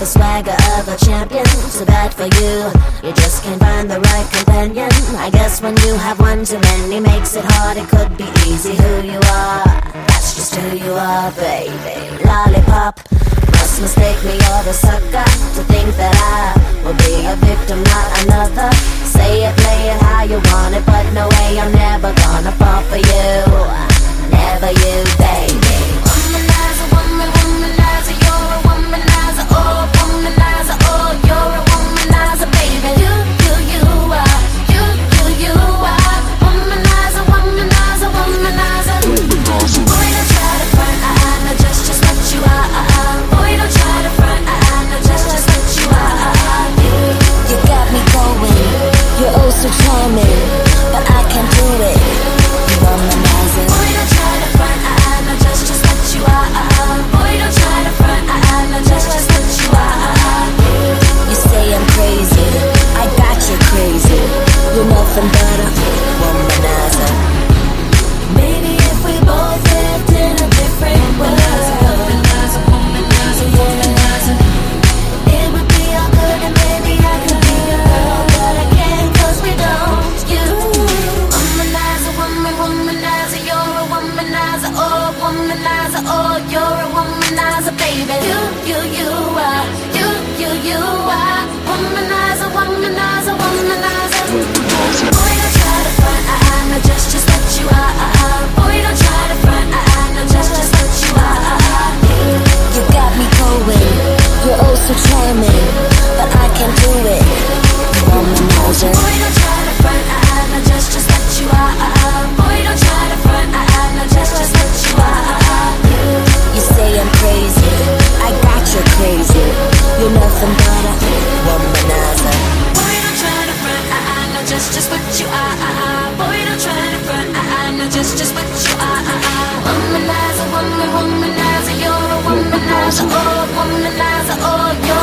The swagger of a champion. Too bad for you, you just can't find the right companion. I guess when you have one too many makes it hard. It could be easy who you are. That's just who you are, baby. Lollipop. Must mistake me or the sucker to think that I will be a victim, not another. Say it, play it how You, you, are, you, you, you are, womanizer, womanizer, womanizer. Boy, don't try to front, I, I know just, just what you are. Boy, don't try to front, I, I know just, just what you are. You got me going, you're oh so charming, you are, ah, ah, ah. Boy, don't try to front, ah, ah. No, just, just what you are, ah, ah. ah. Womanizer, woman, womanizer, you're a womanizer, oh, womanizer, oh, you're